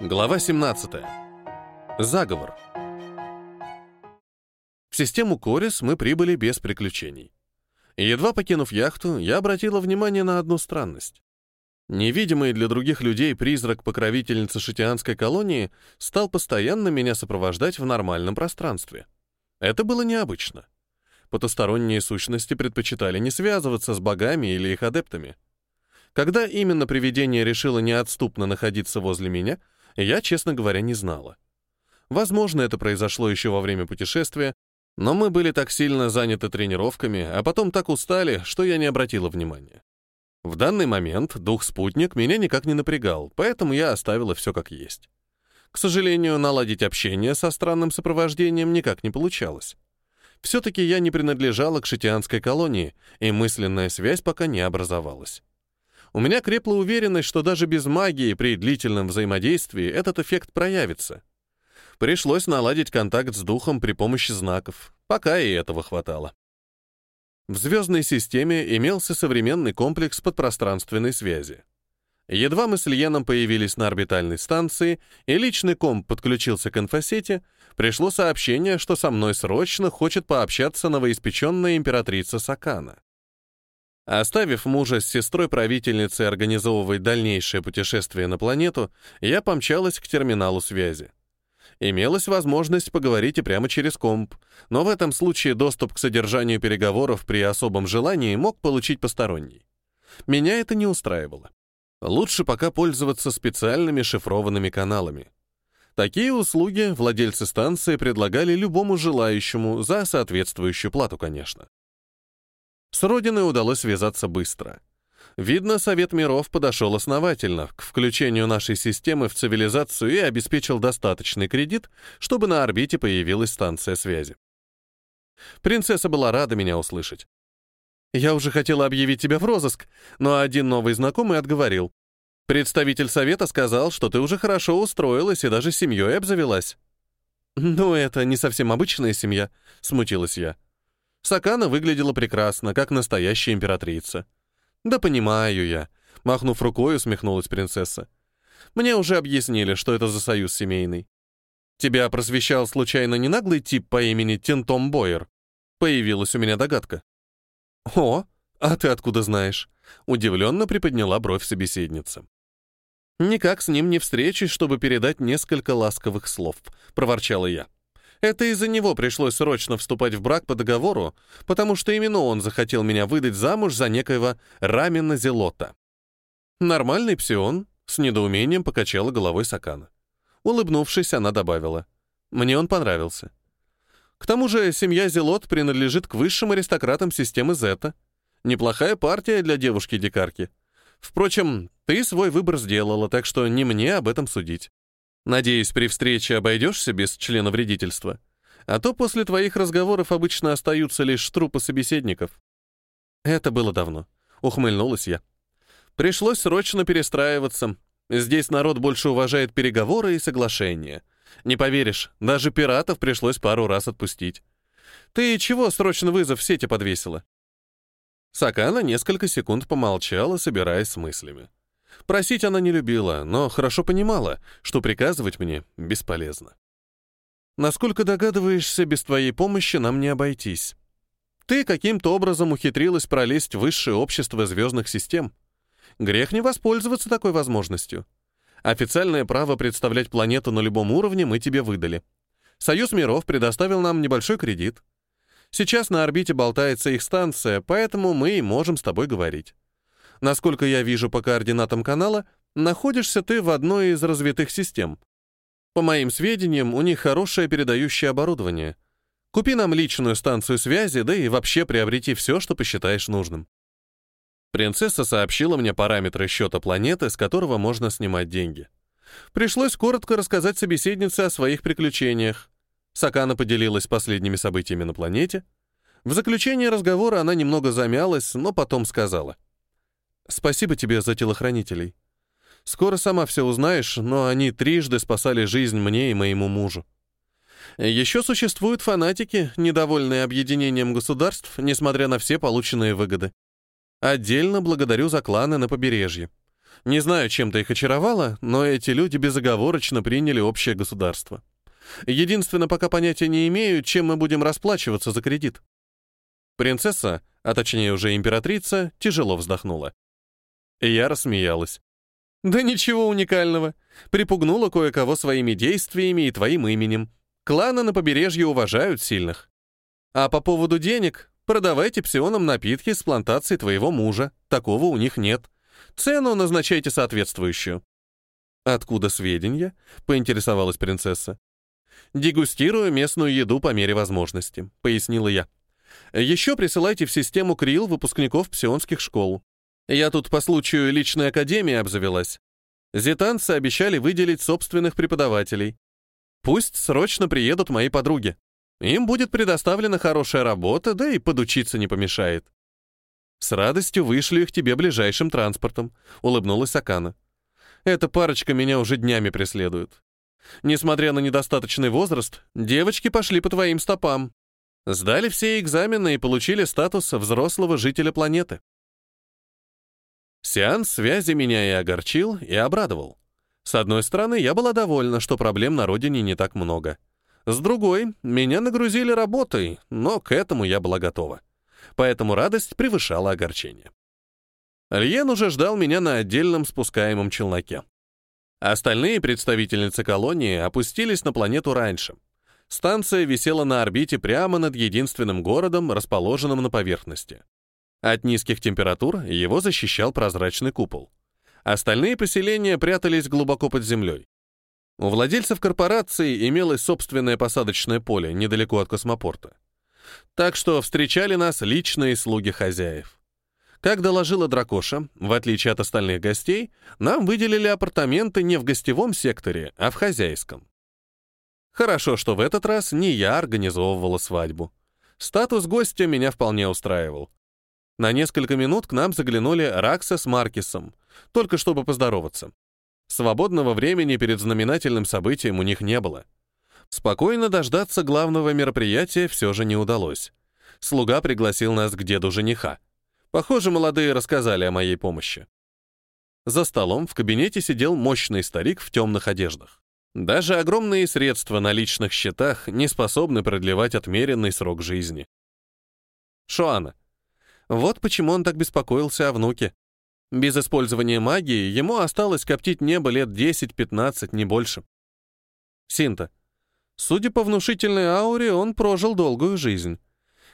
Глава 17. Заговор. В систему Корис мы прибыли без приключений. Едва покинув яхту, я обратила внимание на одну странность. Невидимый для других людей призрак покровительницы шитианской колонии стал постоянно меня сопровождать в нормальном пространстве. Это было необычно. Потусторонние сущности предпочитали не связываться с богами или их адептами. Когда именно привидение решило неотступно находиться возле меня — я, честно говоря, не знала. Возможно, это произошло еще во время путешествия, но мы были так сильно заняты тренировками, а потом так устали, что я не обратила внимания. В данный момент дух-спутник меня никак не напрягал, поэтому я оставила все как есть. К сожалению, наладить общение со странным сопровождением никак не получалось. Все-таки я не принадлежала к шитианской колонии, и мысленная связь пока не образовалась у меня крепла уверенность, что даже без магии при длительном взаимодействии этот эффект проявится. Пришлось наладить контакт с духом при помощи знаков, пока и этого хватало. В звездной системе имелся современный комплекс подпространственной связи. Едва мы с Льеном появились на орбитальной станции, и личный комп подключился к инфосети, пришло сообщение, что со мной срочно хочет пообщаться новоиспеченная императрица Сакана. Оставив мужа с сестрой правительницы организовывать дальнейшее путешествие на планету, я помчалась к терминалу связи. Имелась возможность поговорить и прямо через комп, но в этом случае доступ к содержанию переговоров при особом желании мог получить посторонний. Меня это не устраивало. Лучше пока пользоваться специальными шифрованными каналами. Такие услуги владельцы станции предлагали любому желающему за соответствующую плату, конечно. С Родиной удалось связаться быстро. Видно, Совет миров подошел основательно к включению нашей системы в цивилизацию и обеспечил достаточный кредит, чтобы на орбите появилась станция связи. Принцесса была рада меня услышать. Я уже хотела объявить тебя в розыск, но один новый знакомый отговорил. Представитель совета сказал, что ты уже хорошо устроилась и даже семьей обзавелась. «Ну, это не совсем обычная семья», — смутилась я. Сакана выглядела прекрасно, как настоящая императрица. «Да понимаю я», — махнув рукой, усмехнулась принцесса. «Мне уже объяснили, что это за союз семейный. Тебя просвещал случайно не наглый тип по имени Тинтом Бойер? Появилась у меня догадка». «О, а ты откуда знаешь?» — удивленно приподняла бровь собеседница. «Никак с ним не встречусь, чтобы передать несколько ласковых слов», — проворчала я. Это из-за него пришлось срочно вступать в брак по договору, потому что именно он захотел меня выдать замуж за некоего Рамина Зелота. Нормальный псион, с недоумением покачала головой Сакана. Улыбнувшись, она добавила. Мне он понравился. К тому же семья Зелот принадлежит к высшим аристократам системы Зета. Неплохая партия для девушки-дикарки. Впрочем, ты свой выбор сделала, так что не мне об этом судить. Надеюсь, при встрече обойдешься без члена вредительства, а то после твоих разговоров обычно остаются лишь трупы собеседников. Это было давно, ухмыльнулась я. Пришлось срочно перестраиваться. Здесь народ больше уважает переговоры и соглашения. Не поверишь, даже пиратов пришлось пару раз отпустить. Ты чего срочно вызов в сети подвесила? Сакана несколько секунд помолчала, собираясь с мыслями. Просить она не любила, но хорошо понимала, что приказывать мне бесполезно. Насколько догадываешься, без твоей помощи нам не обойтись. Ты каким-то образом ухитрилась пролезть в высшее общество звездных систем. Грех не воспользоваться такой возможностью. Официальное право представлять планету на любом уровне мы тебе выдали. Союз миров предоставил нам небольшой кредит. Сейчас на орбите болтается их станция, поэтому мы и можем с тобой говорить. Насколько я вижу по координатам канала, находишься ты в одной из развитых систем. По моим сведениям, у них хорошее передающее оборудование. Купи нам личную станцию связи, да и вообще приобрети все, что посчитаешь нужным. Принцесса сообщила мне параметры счета планеты, с которого можно снимать деньги. Пришлось коротко рассказать собеседнице о своих приключениях. Сакана поделилась последними событиями на планете. В заключение разговора она немного замялась, но потом сказала — Спасибо тебе за телохранителей. Скоро сама все узнаешь, но они трижды спасали жизнь мне и моему мужу. Еще существуют фанатики, недовольные объединением государств, несмотря на все полученные выгоды. Отдельно благодарю за кланы на побережье. Не знаю, чем ты их очаровала, но эти люди безоговорочно приняли общее государство. Единственное, пока понятия не имею, чем мы будем расплачиваться за кредит. Принцесса, а точнее уже императрица, тяжело вздохнула. И я рассмеялась. Да ничего уникального. Припугнула кое-кого своими действиями и твоим именем. Кланы на побережье уважают сильных. А по поводу денег, продавайте псионам напитки с плантации твоего мужа. Такого у них нет. Цену назначайте соответствующую. Откуда сведения? поинтересовалась принцесса. Дегустирую местную еду по мере возможности, пояснила я. Еще присылайте в систему Крил выпускников псионских школ. Я тут по случаю личной академии обзавелась. Зитанцы обещали выделить собственных преподавателей. Пусть срочно приедут мои подруги. Им будет предоставлена хорошая работа, да и подучиться не помешает. С радостью вышлю их тебе ближайшим транспортом, улыбнулась Акана. Эта парочка меня уже днями преследует. Несмотря на недостаточный возраст, девочки пошли по твоим стопам. Сдали все экзамены и получили статус взрослого жителя планеты. Сеанс связи меня и огорчил, и обрадовал. С одной стороны, я была довольна, что проблем на родине не так много. С другой, меня нагрузили работой, но к этому я была готова. Поэтому радость превышала огорчение. Льен уже ждал меня на отдельном спускаемом челноке. Остальные представительницы колонии опустились на планету раньше. Станция висела на орбите прямо над единственным городом, расположенным на поверхности. От низких температур его защищал прозрачный купол. Остальные поселения прятались глубоко под землей. У владельцев корпорации имелось собственное посадочное поле недалеко от космопорта. Так что встречали нас личные слуги хозяев. Как доложила Дракоша, в отличие от остальных гостей, нам выделили апартаменты не в гостевом секторе, а в хозяйском. Хорошо, что в этот раз не я организовывала свадьбу. Статус гостя меня вполне устраивал. На несколько минут к нам заглянули Ракса с Маркисом, только чтобы поздороваться. Свободного времени перед знаменательным событием у них не было. Спокойно дождаться главного мероприятия все же не удалось. Слуга пригласил нас к деду жениха. Похоже, молодые рассказали о моей помощи. За столом в кабинете сидел мощный старик в темных одеждах. Даже огромные средства на личных счетах не способны продлевать отмеренный срок жизни. Шоана. Вот почему он так беспокоился о внуке. Без использования магии ему осталось коптить небо лет 10-15, не больше. Синта. Судя по внушительной ауре, он прожил долгую жизнь.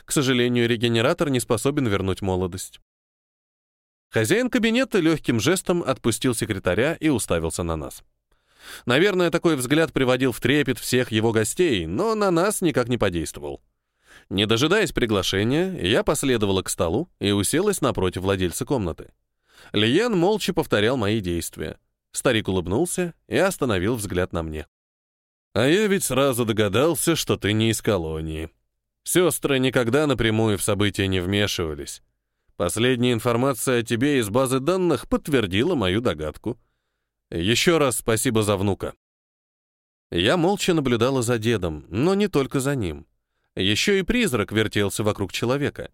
К сожалению, регенератор не способен вернуть молодость. Хозяин кабинета легким жестом отпустил секретаря и уставился на нас. Наверное, такой взгляд приводил в трепет всех его гостей, но на нас никак не подействовал. Не дожидаясь приглашения, я последовала к столу и уселась напротив владельца комнаты. Лиен молча повторял мои действия. Старик улыбнулся и остановил взгляд на мне. «А я ведь сразу догадался, что ты не из колонии», Сестры никогда напрямую в события не вмешивались. Последняя информация о тебе из базы данных подтвердила мою догадку. Еще раз спасибо за внука. Я молча наблюдала за дедом, но не только за ним. Еще и призрак вертелся вокруг человека.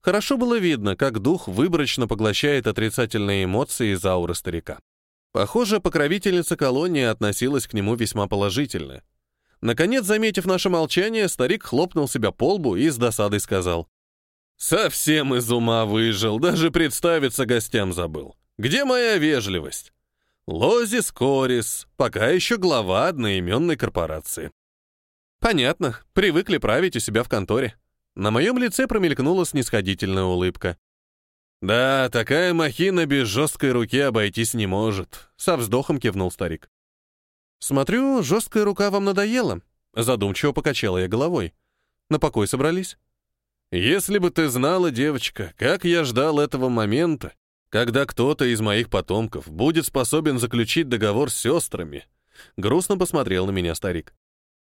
Хорошо было видно, как дух выборочно поглощает отрицательные эмоции из ауры старика. Похоже, покровительница колонии относилась к нему весьма положительно — Наконец, заметив наше молчание, старик хлопнул себя по лбу и с досадой сказал. «Совсем из ума выжил, даже представиться гостям забыл. Где моя вежливость? Лозис Корис, пока еще глава одноименной корпорации». «Понятно, привыкли править у себя в конторе». На моем лице промелькнула снисходительная улыбка. «Да, такая махина без жесткой руки обойтись не может», — со вздохом кивнул старик. «Смотрю, жесткая рука вам надоела», — задумчиво покачала я головой. «На покой собрались?» «Если бы ты знала, девочка, как я ждал этого момента, когда кто-то из моих потомков будет способен заключить договор с сестрами», — грустно посмотрел на меня старик.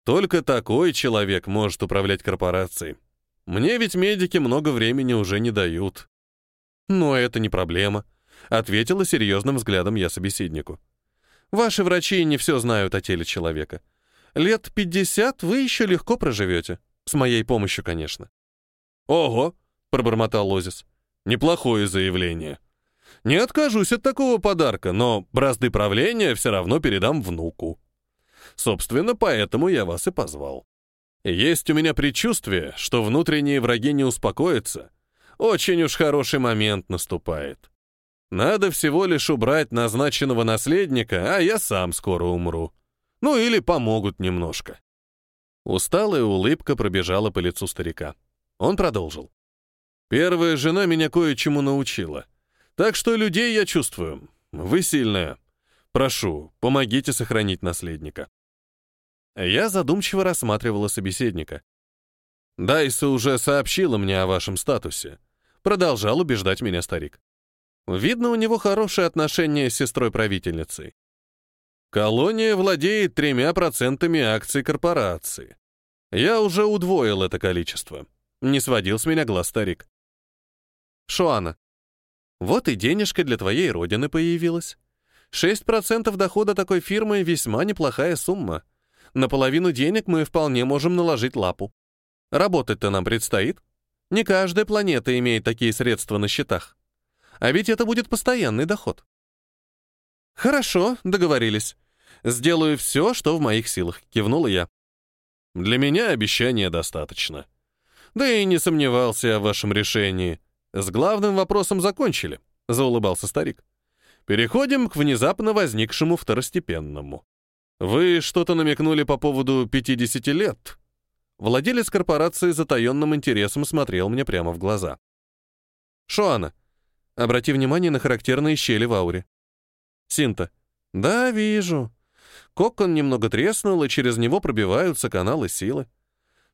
«Только такой человек может управлять корпорацией. Мне ведь медики много времени уже не дают». «Но это не проблема», — ответила серьезным взглядом я собеседнику. Ваши врачи не все знают о теле человека. Лет 50 вы еще легко проживете. С моей помощью, конечно». «Ого!» — пробормотал Лозис. «Неплохое заявление. Не откажусь от такого подарка, но бразды правления все равно передам внуку. Собственно, поэтому я вас и позвал. Есть у меня предчувствие, что внутренние враги не успокоятся. Очень уж хороший момент наступает. Надо всего лишь убрать назначенного наследника, а я сам скоро умру. Ну или помогут немножко. Усталая улыбка пробежала по лицу старика. Он продолжил. «Первая жена меня кое-чему научила. Так что людей я чувствую. Вы сильная. Прошу, помогите сохранить наследника». Я задумчиво рассматривала собеседника. «Дайса уже сообщила мне о вашем статусе», — продолжал убеждать меня старик. «Видно, у него хорошие отношения с сестрой-правительницей. Колония владеет тремя процентами акций корпорации. Я уже удвоил это количество. Не сводил с меня глаз старик. Шуана, вот и денежка для твоей родины появилась. 6% дохода такой фирмы — весьма неплохая сумма. На половину денег мы вполне можем наложить лапу. Работать-то нам предстоит. Не каждая планета имеет такие средства на счетах. А ведь это будет постоянный доход. Хорошо, договорились. Сделаю все, что в моих силах, кивнула я. Для меня обещания достаточно. Да и не сомневался в вашем решении. С главным вопросом закончили, заулыбался старик. Переходим к внезапно возникшему второстепенному. Вы что-то намекнули по поводу 50 лет. Владелец корпорации затаенным интересом смотрел мне прямо в глаза. Шоана, обрати внимание на характерные щели в ауре. Синта. Да, вижу. Кокон немного треснул, и через него пробиваются каналы силы.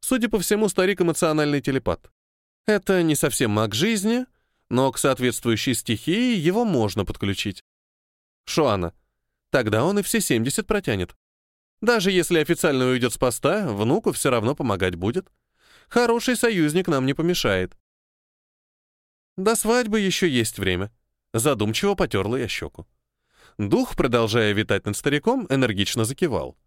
Судя по всему, старик эмоциональный телепат. Это не совсем маг жизни, но к соответствующей стихии его можно подключить. Шуана. Тогда он и все 70 протянет. Даже если официально уйдет с поста, внуку все равно помогать будет. Хороший союзник нам не помешает. До свадьбы еще есть время. Задумчиво потерла я щеку. Дух, продолжая витать над стариком, энергично закивал.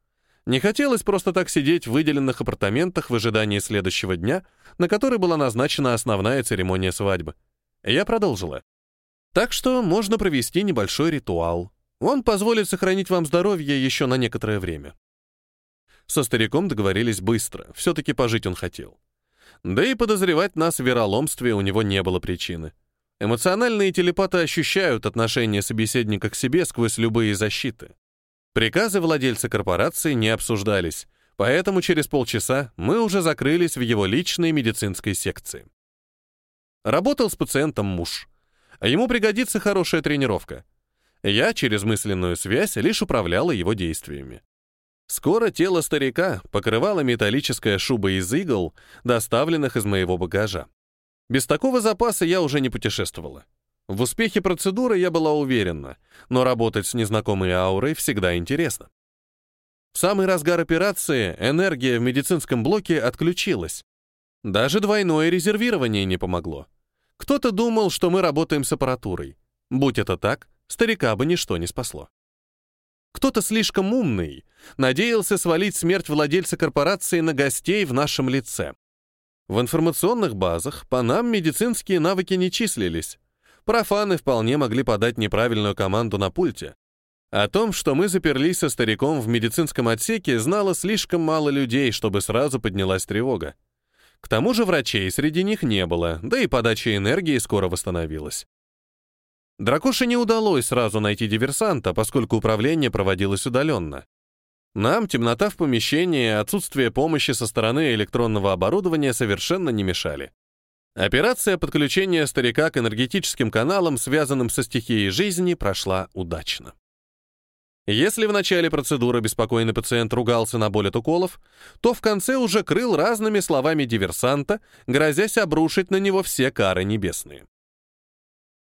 Не хотелось просто так сидеть в выделенных апартаментах в ожидании следующего дня, на который была назначена основная церемония свадьбы. Я продолжила. Так что можно провести небольшой ритуал. Он позволит сохранить вам здоровье еще на некоторое время. Со стариком договорились быстро, все-таки пожить он хотел. Да и подозревать нас в вероломстве у него не было причины. Эмоциональные телепаты ощущают отношение собеседника к себе сквозь любые защиты. Приказы владельца корпорации не обсуждались, поэтому через полчаса мы уже закрылись в его личной медицинской секции. Работал с пациентом муж. Ему пригодится хорошая тренировка. Я через мысленную связь лишь управляла его действиями. Скоро тело старика покрывала металлическая шуба из игл, доставленных из моего багажа. Без такого запаса я уже не путешествовала. В успехе процедуры я была уверена, но работать с незнакомой аурой всегда интересно. В самый разгар операции энергия в медицинском блоке отключилась. Даже двойное резервирование не помогло. Кто-то думал, что мы работаем с аппаратурой. Будь это так, старика бы ничто не спасло. Кто-то слишком умный, надеялся свалить смерть владельца корпорации на гостей в нашем лице. В информационных базах по нам медицинские навыки не числились. Профаны вполне могли подать неправильную команду на пульте. О том, что мы заперлись со стариком в медицинском отсеке, знало слишком мало людей, чтобы сразу поднялась тревога. К тому же врачей среди них не было, да и подача энергии скоро восстановилась. Дракоше не удалось сразу найти диверсанта, поскольку управление проводилось удаленно. Нам темнота в помещении и отсутствие помощи со стороны электронного оборудования совершенно не мешали. Операция подключения старика к энергетическим каналам, связанным со стихией жизни, прошла удачно. Если в начале процедуры беспокойный пациент ругался на боль от уколов, то в конце уже крыл разными словами диверсанта, грозясь обрушить на него все кары небесные.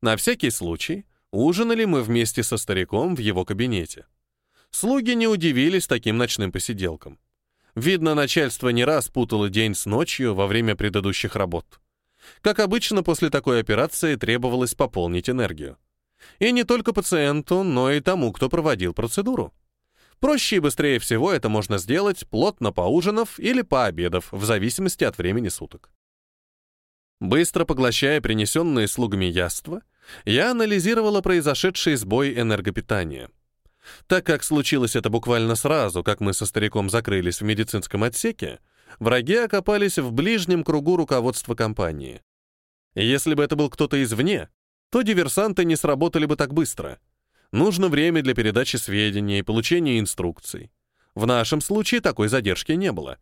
На всякий случай ужинали мы вместе со стариком в его кабинете. Слуги не удивились таким ночным посиделкам. Видно, начальство не раз путало день с ночью во время предыдущих работ. Как обычно, после такой операции требовалось пополнить энергию. И не только пациенту, но и тому, кто проводил процедуру. Проще и быстрее всего это можно сделать, плотно поужинав или пообедав, в зависимости от времени суток. Быстро поглощая принесенные слугами яства, я анализировала произошедший сбой энергопитания. Так как случилось это буквально сразу, как мы со стариком закрылись в медицинском отсеке, враги окопались в ближнем кругу руководства компании. Если бы это был кто-то извне, то диверсанты не сработали бы так быстро. Нужно время для передачи сведений и получения инструкций. В нашем случае такой задержки не было.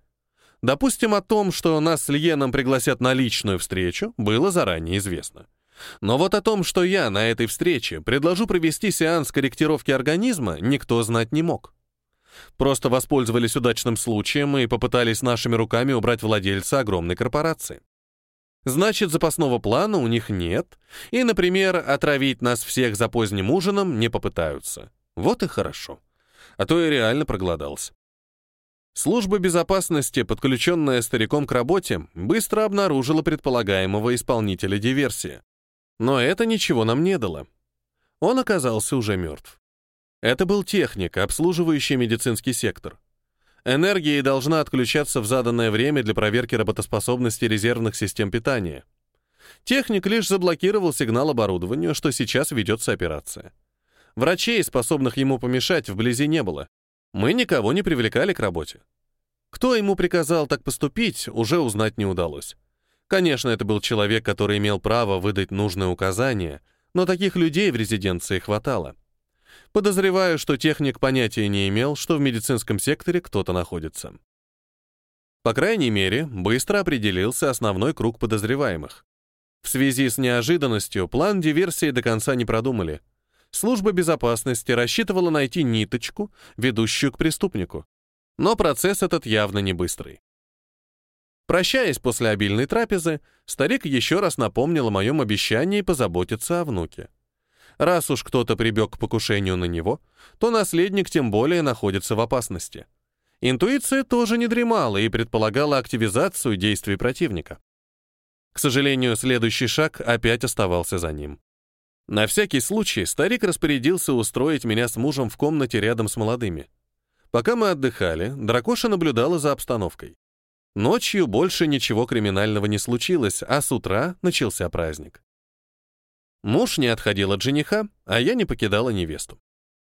Допустим, о том, что нас с Льеном пригласят на личную встречу, было заранее известно. Но вот о том, что я на этой встрече предложу провести сеанс корректировки организма, никто знать не мог. Просто воспользовались удачным случаем и попытались нашими руками убрать владельца огромной корпорации. Значит, запасного плана у них нет, и, например, отравить нас всех за поздним ужином не попытаются. Вот и хорошо. А то я реально проголодался. Служба безопасности, подключенная стариком к работе, быстро обнаружила предполагаемого исполнителя диверсии. Но это ничего нам не дало. Он оказался уже мертв. Это был техник, обслуживающий медицинский сектор. Энергия должна отключаться в заданное время для проверки работоспособности резервных систем питания. Техник лишь заблокировал сигнал оборудованию, что сейчас ведется операция. Врачей, способных ему помешать, вблизи не было. Мы никого не привлекали к работе. Кто ему приказал так поступить, уже узнать не удалось. Конечно, это был человек, который имел право выдать нужное указание, но таких людей в резиденции хватало. Подозреваю, что техник понятия не имел, что в медицинском секторе кто-то находится. По крайней мере, быстро определился основной круг подозреваемых. В связи с неожиданностью план диверсии до конца не продумали. Служба безопасности рассчитывала найти ниточку, ведущую к преступнику. Но процесс этот явно не быстрый. Прощаясь после обильной трапезы, старик еще раз напомнил о моем обещании позаботиться о внуке. Раз уж кто-то прибег к покушению на него, то наследник тем более находится в опасности. Интуиция тоже не дремала и предполагала активизацию действий противника. К сожалению, следующий шаг опять оставался за ним. На всякий случай старик распорядился устроить меня с мужем в комнате рядом с молодыми. Пока мы отдыхали, дракоша наблюдала за обстановкой. Ночью больше ничего криминального не случилось, а с утра начался праздник. Муж не отходил от жениха, а я не покидала невесту.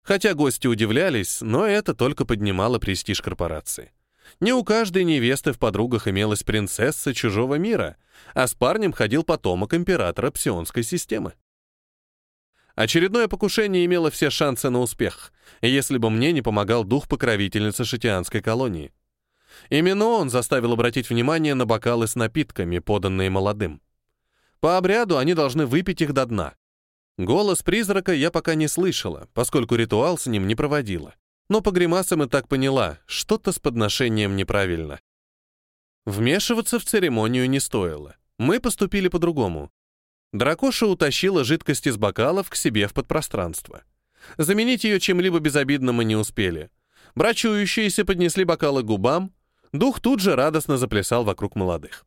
Хотя гости удивлялись, но это только поднимало престиж корпорации. Не у каждой невесты в подругах имелась принцесса чужого мира, а с парнем ходил потомок императора псионской системы. Очередное покушение имело все шансы на успех, если бы мне не помогал дух покровительницы шитианской колонии. Именно он заставил обратить внимание на бокалы с напитками, поданные молодым. По обряду они должны выпить их до дна. Голос призрака я пока не слышала, поскольку ритуал с ним не проводила. Но по гримасам и так поняла, что-то с подношением неправильно. Вмешиваться в церемонию не стоило. Мы поступили по-другому. Дракоша утащила жидкость из бокалов к себе в подпространство. Заменить ее чем-либо безобидным мы не успели. Брачующиеся поднесли бокалы губам, Дух тут же радостно заплясал вокруг молодых.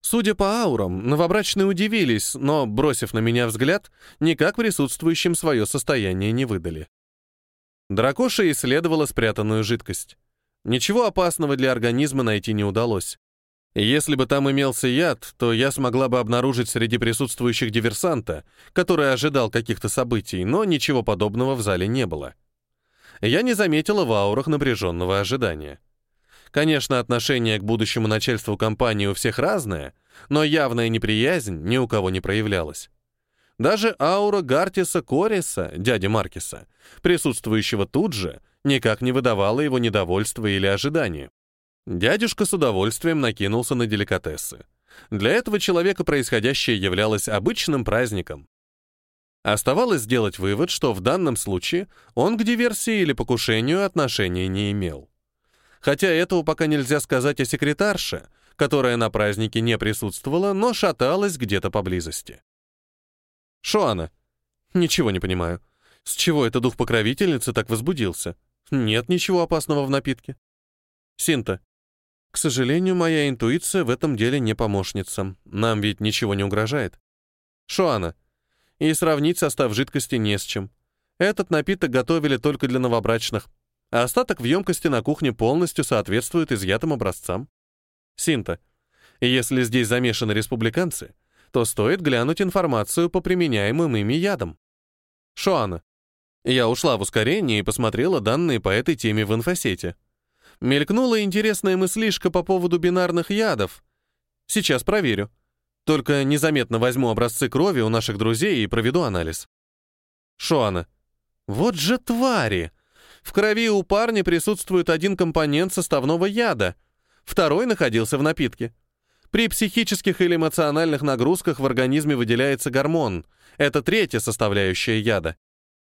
Судя по аурам, новобрачные удивились, но, бросив на меня взгляд, никак присутствующим свое состояние не выдали. Дракоша исследовала спрятанную жидкость. Ничего опасного для организма найти не удалось. Если бы там имелся яд, то я смогла бы обнаружить среди присутствующих диверсанта, который ожидал каких-то событий, но ничего подобного в зале не было. Я не заметила в аурах напряженного ожидания. Конечно, отношение к будущему начальству компании у всех разное, но явная неприязнь ни у кого не проявлялась. Даже аура Гартиса Кориса, дяди Маркиса, присутствующего тут же, никак не выдавала его недовольства или ожидания. Дядюшка с удовольствием накинулся на деликатесы. Для этого человека происходящее являлось обычным праздником. Оставалось сделать вывод, что в данном случае он к диверсии или покушению отношения не имел хотя этого пока нельзя сказать о секретарше, которая на празднике не присутствовала, но шаталась где-то поблизости. Шоана. Ничего не понимаю. С чего это дух покровительницы так возбудился? Нет ничего опасного в напитке. Синта. К сожалению, моя интуиция в этом деле не помощница. Нам ведь ничего не угрожает. Шоана. И сравнить состав жидкости не с чем. Этот напиток готовили только для новобрачных а остаток в емкости на кухне полностью соответствует изъятым образцам. Синта. Если здесь замешаны республиканцы, то стоит глянуть информацию по применяемым ими ядам. Шоана. Я ушла в ускорение и посмотрела данные по этой теме в инфосете. Мелькнула интересная мыслишка по поводу бинарных ядов. Сейчас проверю. Только незаметно возьму образцы крови у наших друзей и проведу анализ. Шоана. Вот же твари! В крови у парня присутствует один компонент составного яда, второй находился в напитке. При психических или эмоциональных нагрузках в организме выделяется гормон. Это третья составляющая яда.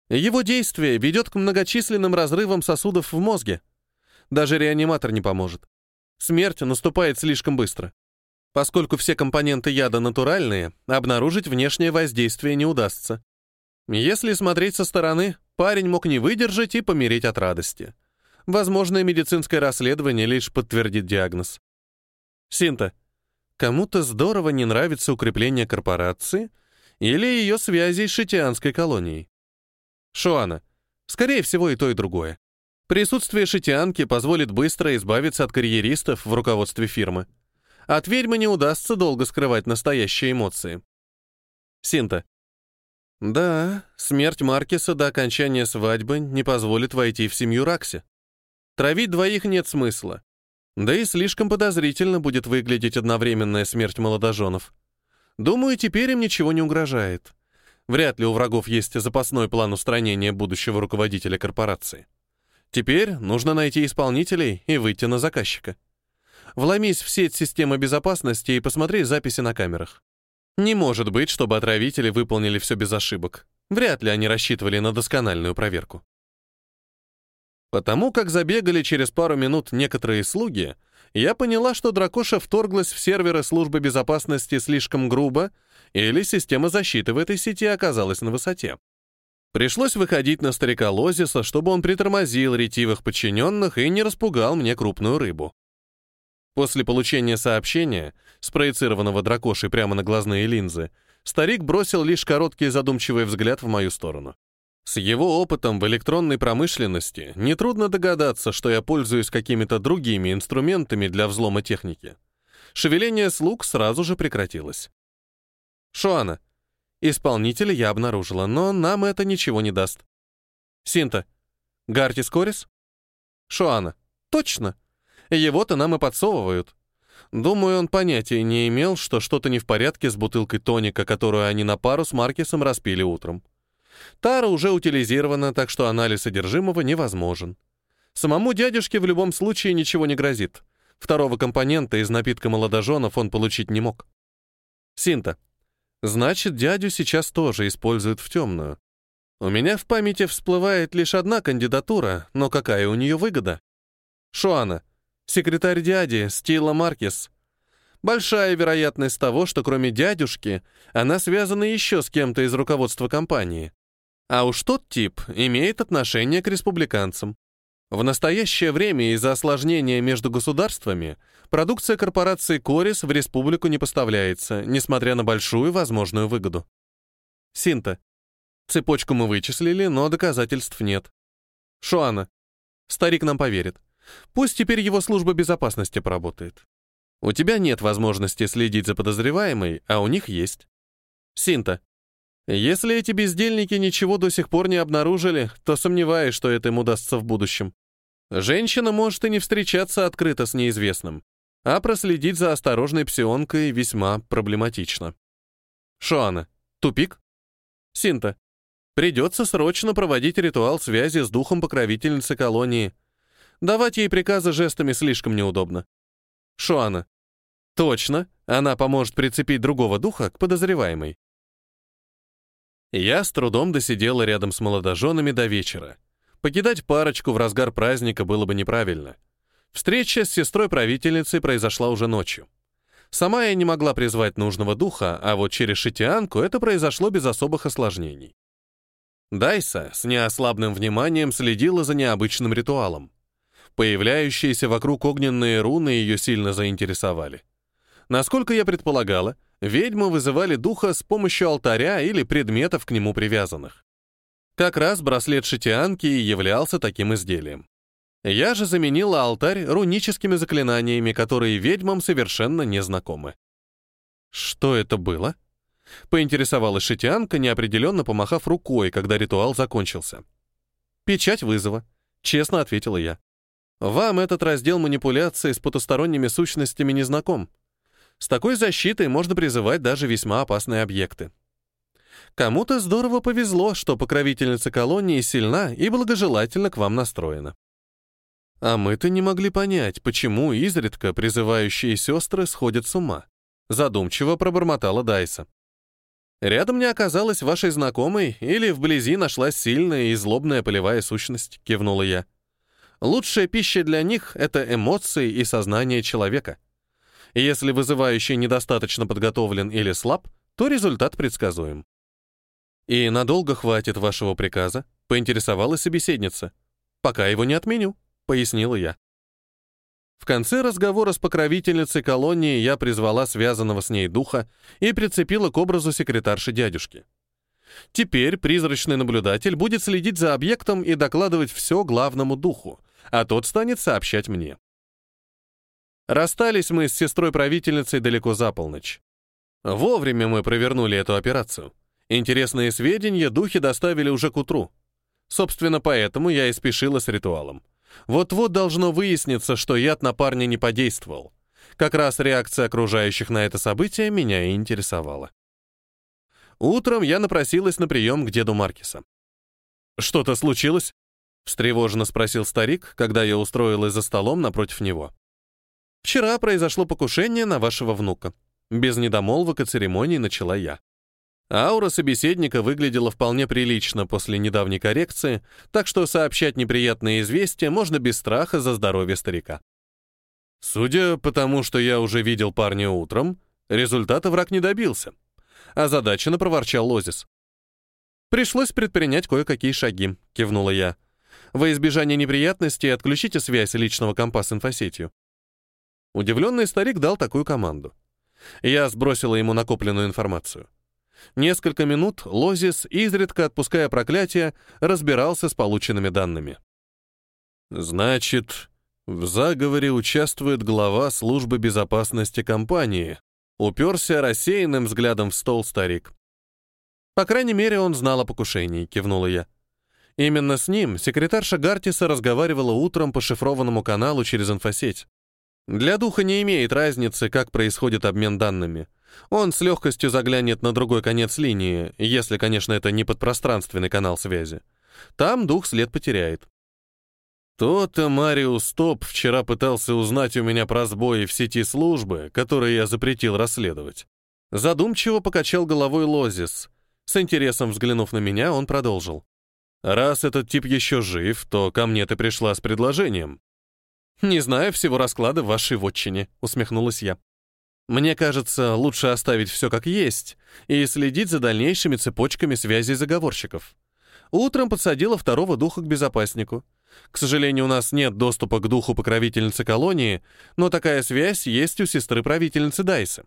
Его действие ведет к многочисленным разрывам сосудов в мозге. Даже реаниматор не поможет. Смерть наступает слишком быстро. Поскольку все компоненты яда натуральные, обнаружить внешнее воздействие не удастся. Если смотреть со стороны, парень мог не выдержать и помереть от радости. Возможное медицинское расследование лишь подтвердит диагноз. Синта, кому-то здорово не нравится укрепление корпорации или ее связи с шитианской колонией. Шуана, скорее всего и то, и другое. Присутствие шитианки позволит быстро избавиться от карьеристов в руководстве фирмы. От ведьмы не удастся долго скрывать настоящие эмоции. Синта. Да, смерть Маркиса до окончания свадьбы не позволит войти в семью Ракси. Травить двоих нет смысла. Да и слишком подозрительно будет выглядеть одновременная смерть молодоженов. Думаю, теперь им ничего не угрожает. Вряд ли у врагов есть запасной план устранения будущего руководителя корпорации. Теперь нужно найти исполнителей и выйти на заказчика. Вломись в сеть системы безопасности и посмотри записи на камерах. Не может быть, чтобы отравители выполнили все без ошибок. Вряд ли они рассчитывали на доскональную проверку. Потому как забегали через пару минут некоторые слуги, я поняла, что дракоша вторглась в серверы службы безопасности слишком грубо, или система защиты в этой сети оказалась на высоте. Пришлось выходить на старика Лозиса, чтобы он притормозил ретивых подчиненных и не распугал мне крупную рыбу. После получения сообщения, спроецированного дракошей прямо на глазные линзы, старик бросил лишь короткий задумчивый взгляд в мою сторону. С его опытом в электронной промышленности нетрудно догадаться, что я пользуюсь какими-то другими инструментами для взлома техники. Шевеление слуг сразу же прекратилось. Шуана. Исполнителя я обнаружила, но нам это ничего не даст. Синта. Гартис Корис? Шуана. Точно. Его-то нам и подсовывают. Думаю, он понятия не имел, что что-то не в порядке с бутылкой тоника, которую они на пару с Маркисом распили утром. Тара уже утилизирована, так что анализ содержимого невозможен. Самому дядюшке в любом случае ничего не грозит. Второго компонента из напитка молодоженов он получить не мог. Синта. Значит, дядю сейчас тоже используют в темную. У меня в памяти всплывает лишь одна кандидатура, но какая у нее выгода? Шуана. Секретарь дяди, Стила Маркес. Большая вероятность того, что кроме дядюшки, она связана еще с кем-то из руководства компании. А уж тот тип имеет отношение к республиканцам. В настоящее время из-за осложнения между государствами продукция корпорации Корис в республику не поставляется, несмотря на большую возможную выгоду. Синта. Цепочку мы вычислили, но доказательств нет. Шуана. Старик нам поверит. Пусть теперь его служба безопасности поработает. У тебя нет возможности следить за подозреваемой, а у них есть. Синта. Если эти бездельники ничего до сих пор не обнаружили, то сомневаюсь, что это им удастся в будущем. Женщина может и не встречаться открыто с неизвестным, а проследить за осторожной псионкой весьма проблематично. Шоана. Тупик? Синта. Придется срочно проводить ритуал связи с духом покровительницы колонии — Давать ей приказы жестами слишком неудобно. Шуана. Точно, она поможет прицепить другого духа к подозреваемой. Я с трудом досидела рядом с молодоженами до вечера. Покидать парочку в разгар праздника было бы неправильно. Встреча с сестрой-правительницей произошла уже ночью. Сама я не могла призвать нужного духа, а вот через шитианку это произошло без особых осложнений. Дайса с неослабным вниманием следила за необычным ритуалом. Появляющиеся вокруг огненные руны ее сильно заинтересовали. Насколько я предполагала, ведьмы вызывали духа с помощью алтаря или предметов к нему привязанных. Как раз браслет шитианки и являлся таким изделием. Я же заменила алтарь руническими заклинаниями, которые ведьмам совершенно не знакомы. Что это было? Поинтересовалась шитянка, неопределенно помахав рукой, когда ритуал закончился. «Печать вызова», — честно ответила я. «Вам этот раздел манипуляции с потусторонними сущностями не знаком. С такой защитой можно призывать даже весьма опасные объекты. Кому-то здорово повезло, что покровительница колонии сильна и благожелательно к вам настроена. А мы-то не могли понять, почему изредка призывающие сестры сходят с ума. Задумчиво пробормотала Дайса. Рядом не оказалось вашей знакомой или вблизи нашлась сильная и злобная полевая сущность, кивнула я. Лучшая пища для них — это эмоции и сознание человека. Если вызывающий недостаточно подготовлен или слаб, то результат предсказуем. «И надолго хватит вашего приказа?» — поинтересовалась собеседница. «Пока его не отменю», — пояснила я. В конце разговора с покровительницей колонии я призвала связанного с ней духа и прицепила к образу секретарши дядюшки. Теперь призрачный наблюдатель будет следить за объектом и докладывать все главному духу, а тот станет сообщать мне. Расстались мы с сестрой-правительницей далеко за полночь. Вовремя мы провернули эту операцию. Интересные сведения духи доставили уже к утру. Собственно, поэтому я и спешила с ритуалом. Вот-вот должно выясниться, что яд на парня не подействовал. Как раз реакция окружающих на это событие меня и интересовала. Утром я напросилась на прием к деду Маркиса. «Что-то случилось?» — встревоженно спросил старик, когда я устроилась за столом напротив него. «Вчера произошло покушение на вашего внука. Без недомолвок и церемоний начала я. Аура собеседника выглядела вполне прилично после недавней коррекции, так что сообщать неприятные известия можно без страха за здоровье старика. Судя по тому, что я уже видел парня утром, результата враг не добился. Озадаченно проворчал Лозис. «Пришлось предпринять кое-какие шаги», — кивнула я. «Во избежание неприятностей отключите связь личного компа с инфосетью». Удивленный старик дал такую команду. Я сбросила ему накопленную информацию. Несколько минут Лозис, изредка отпуская проклятие, разбирался с полученными данными. «Значит, в заговоре участвует глава службы безопасности компании», уперся рассеянным взглядом в стол старик. «По крайней мере, он знал о покушении», — кивнула я. Именно с ним секретарша Гартиса разговаривала утром по шифрованному каналу через инфосеть. Для духа не имеет разницы, как происходит обмен данными. Он с легкостью заглянет на другой конец линии, если, конечно, это не подпространственный канал связи. Там дух след потеряет. То-то Мариус Топ вчера пытался узнать у меня про сбои в сети службы, которые я запретил расследовать. Задумчиво покачал головой Лозис. С интересом взглянув на меня, он продолжил. «Раз этот тип еще жив, то ко мне ты пришла с предложением». «Не знаю всего расклада в вашей вотчине», — усмехнулась я. «Мне кажется, лучше оставить все как есть и следить за дальнейшими цепочками связей заговорщиков. Утром подсадила второго духа к безопаснику. К сожалению, у нас нет доступа к духу покровительницы колонии, но такая связь есть у сестры-правительницы Дайса.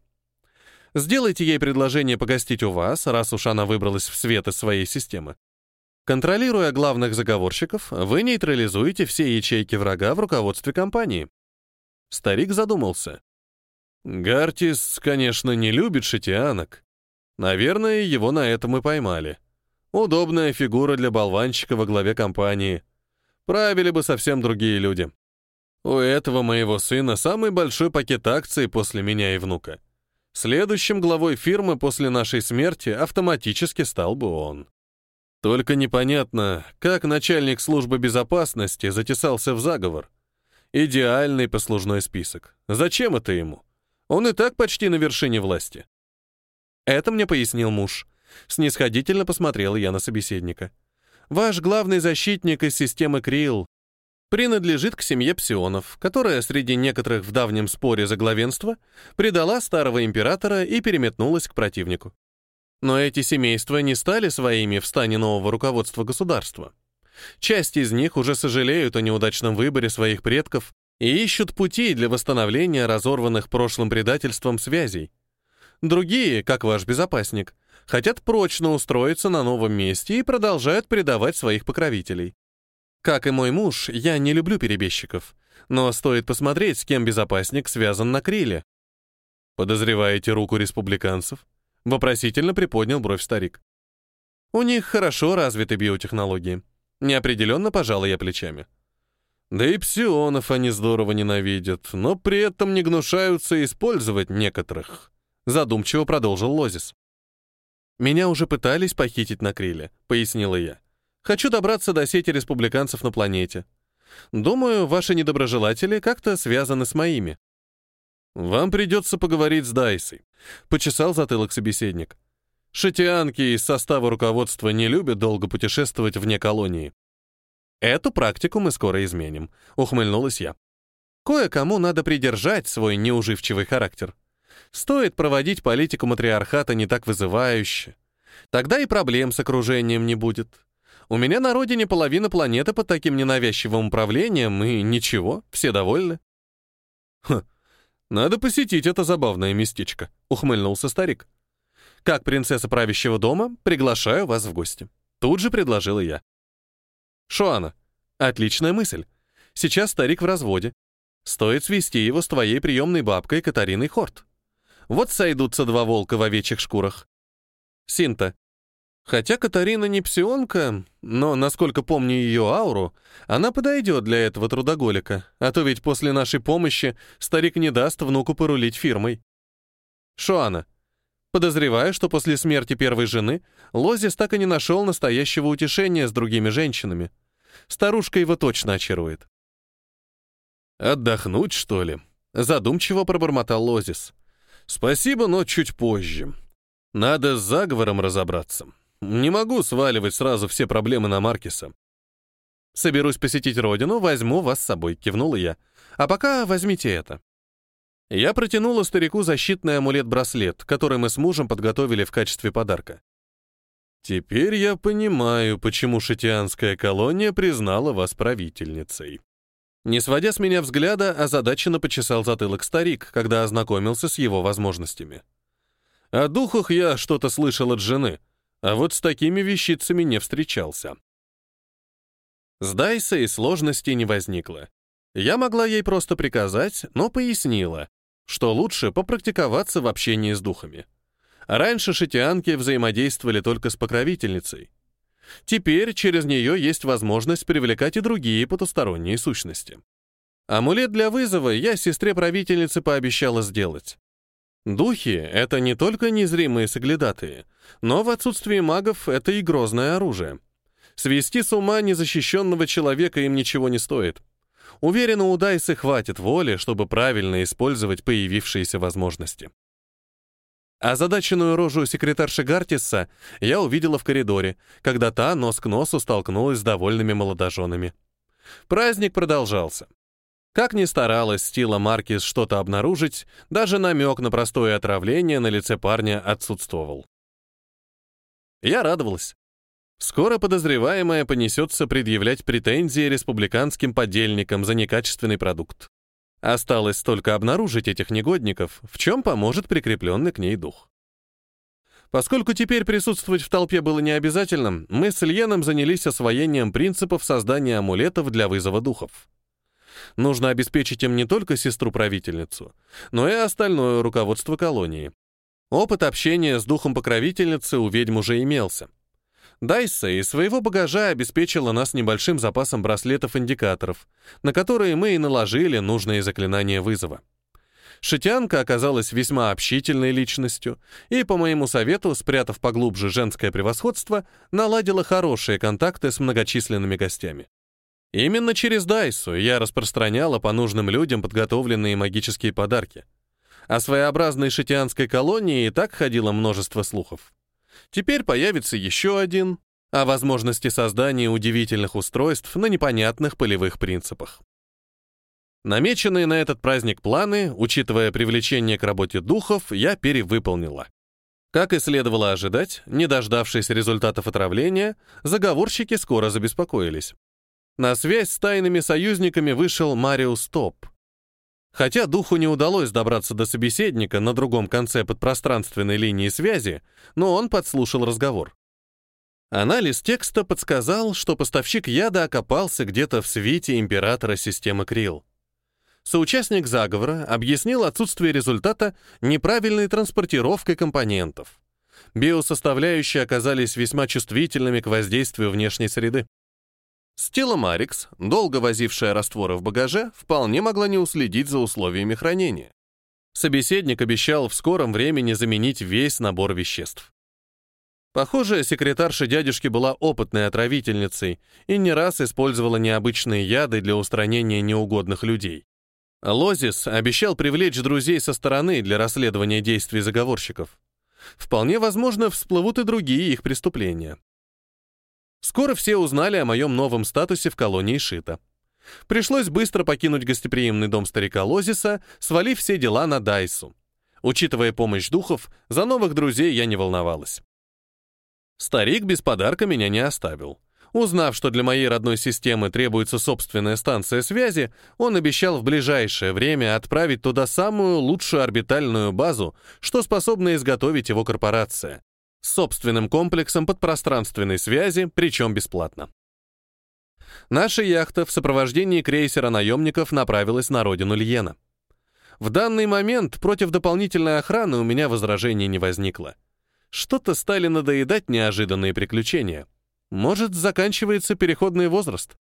Сделайте ей предложение погостить у вас, раз уж она выбралась в свет из своей системы. Контролируя главных заговорщиков, вы нейтрализуете все ячейки врага в руководстве компании. Старик задумался. Гартис, конечно, не любит шитианок. Наверное, его на этом и поймали. Удобная фигура для болванчика во главе компании. Правили бы совсем другие люди. У этого моего сына самый большой пакет акций после меня и внука. Следующим главой фирмы после нашей смерти автоматически стал бы он. Только непонятно, как начальник службы безопасности затесался в заговор. Идеальный послужной список. Зачем это ему? Он и так почти на вершине власти. Это мне пояснил муж. Снисходительно посмотрел я на собеседника. Ваш главный защитник из системы Криил принадлежит к семье псионов, которая среди некоторых в давнем споре за главенство предала старого императора и переметнулась к противнику. Но эти семейства не стали своими в стане нового руководства государства. Часть из них уже сожалеют о неудачном выборе своих предков и ищут пути для восстановления разорванных прошлым предательством связей. Другие, как ваш безопасник, хотят прочно устроиться на новом месте и продолжают предавать своих покровителей. Как и мой муж, я не люблю перебежчиков, но стоит посмотреть, с кем безопасник связан на Криле. Подозреваете руку республиканцев? Вопросительно приподнял бровь старик. У них хорошо развиты биотехнологии. Неопределенно пожала я плечами. Да и псионов они здорово ненавидят, но при этом не гнушаются использовать некоторых. Задумчиво продолжил Лозис. «Меня уже пытались похитить на Криле», — пояснила я. «Хочу добраться до сети республиканцев на планете. Думаю, ваши недоброжелатели как-то связаны с моими». «Вам придется поговорить с Дайсой», — почесал затылок собеседник. «Шатианки из состава руководства не любят долго путешествовать вне колонии». «Эту практику мы скоро изменим», — ухмыльнулась я. «Кое-кому надо придержать свой неуживчивый характер. Стоит проводить политику матриархата не так вызывающе. Тогда и проблем с окружением не будет. У меня на родине половина планеты под таким ненавязчивым управлением, и ничего, все довольны. Хм, надо посетить это забавное местечко, ухмыльнулся старик. Как принцесса правящего дома, приглашаю вас в гости. Тут же предложила я. Шуана, отличная мысль. Сейчас старик в разводе. Стоит свести его с твоей приемной бабкой Катариной Хорт. Вот сойдутся два волка в овечьих шкурах. Синта. Хотя Катарина не псионка, но, насколько помню ее ауру, она подойдет для этого трудоголика, а то ведь после нашей помощи старик не даст внуку порулить фирмой. Шуана. Подозреваю, что после смерти первой жены Лозис так и не нашел настоящего утешения с другими женщинами. Старушка его точно очарует. «Отдохнуть, что ли?» — задумчиво пробормотал Лозис. Спасибо, но чуть позже. Надо с заговором разобраться. Не могу сваливать сразу все проблемы на Маркиса. Соберусь посетить родину, возьму вас с собой, кивнула я. А пока возьмите это. Я протянула старику защитный амулет-браслет, который мы с мужем подготовили в качестве подарка. Теперь я понимаю, почему шитианская колония признала вас правительницей. Не сводя с меня взгляда, озадаченно почесал затылок старик, когда ознакомился с его возможностями. О духах я что-то слышал от жены, а вот с такими вещицами не встречался. С Дайсой сложностей не возникло. Я могла ей просто приказать, но пояснила, что лучше попрактиковаться в общении с духами. Раньше шитианки взаимодействовали только с покровительницей. Теперь через нее есть возможность привлекать и другие потусторонние сущности. Амулет для вызова я сестре-правительнице пообещала сделать. Духи — это не только незримые соглядатые, но в отсутствии магов это и грозное оружие. Свести с ума незащищенного человека им ничего не стоит. Уверена, у Дайсы хватит воли, чтобы правильно использовать появившиеся возможности. Озадаченную рожу секретарши Гартиса я увидела в коридоре, когда та нос к носу столкнулась с довольными молодоженами. Праздник продолжался. Как ни старалась Стила Маркис что-то обнаружить, даже намек на простое отравление на лице парня отсутствовал. Я радовалась. Скоро подозреваемая понесется предъявлять претензии республиканским подельникам за некачественный продукт. Осталось только обнаружить этих негодников, в чем поможет прикрепленный к ней дух. Поскольку теперь присутствовать в толпе было необязательным, мы с Ильеном занялись освоением принципов создания амулетов для вызова духов. Нужно обеспечить им не только сестру-правительницу, но и остальное руководство колонии. Опыт общения с духом покровительницы у ведьм уже имелся. Дайса из своего багажа обеспечила нас небольшим запасом браслетов-индикаторов, на которые мы и наложили нужные заклинания вызова. Шитянка оказалась весьма общительной личностью и, по моему совету, спрятав поглубже женское превосходство, наладила хорошие контакты с многочисленными гостями. Именно через Дайсу я распространяла по нужным людям подготовленные магические подарки. О своеобразной шитианской колонии и так ходило множество слухов. Теперь появится еще один о возможности создания удивительных устройств на непонятных полевых принципах. Намеченные на этот праздник планы, учитывая привлечение к работе духов, я перевыполнила. Как и следовало ожидать, не дождавшись результатов отравления, заговорщики скоро забеспокоились. На связь с тайными союзниками вышел Мариус Топ, Хотя духу не удалось добраться до собеседника на другом конце подпространственной линии связи, но он подслушал разговор. Анализ текста подсказал, что поставщик яда окопался где-то в свете императора системы Крил. Соучастник заговора объяснил отсутствие результата неправильной транспортировкой компонентов. биосоставляющие оказались весьма чувствительными к воздействию внешней среды. Стила Марикс, долго возившая растворы в багаже, вполне могла не уследить за условиями хранения. Собеседник обещал в скором времени заменить весь набор веществ. Похоже, секретарша дядюшки была опытной отравительницей и не раз использовала необычные яды для устранения неугодных людей. Лозис обещал привлечь друзей со стороны для расследования действий заговорщиков. Вполне возможно, всплывут и другие их преступления. Скоро все узнали о моем новом статусе в колонии Шита. Пришлось быстро покинуть гостеприимный дом старика Лозиса, свалив все дела на Дайсу. Учитывая помощь духов, за новых друзей я не волновалась. Старик без подарка меня не оставил. Узнав, что для моей родной системы требуется собственная станция связи, он обещал в ближайшее время отправить туда самую лучшую орбитальную базу, что способна изготовить его корпорация, собственным комплексом подпространственной связи, причем бесплатно. Наша яхта в сопровождении крейсера наемников направилась на родину Льена. В данный момент против дополнительной охраны у меня возражений не возникло. Что-то стали надоедать неожиданные приключения. Может, заканчивается переходный возраст.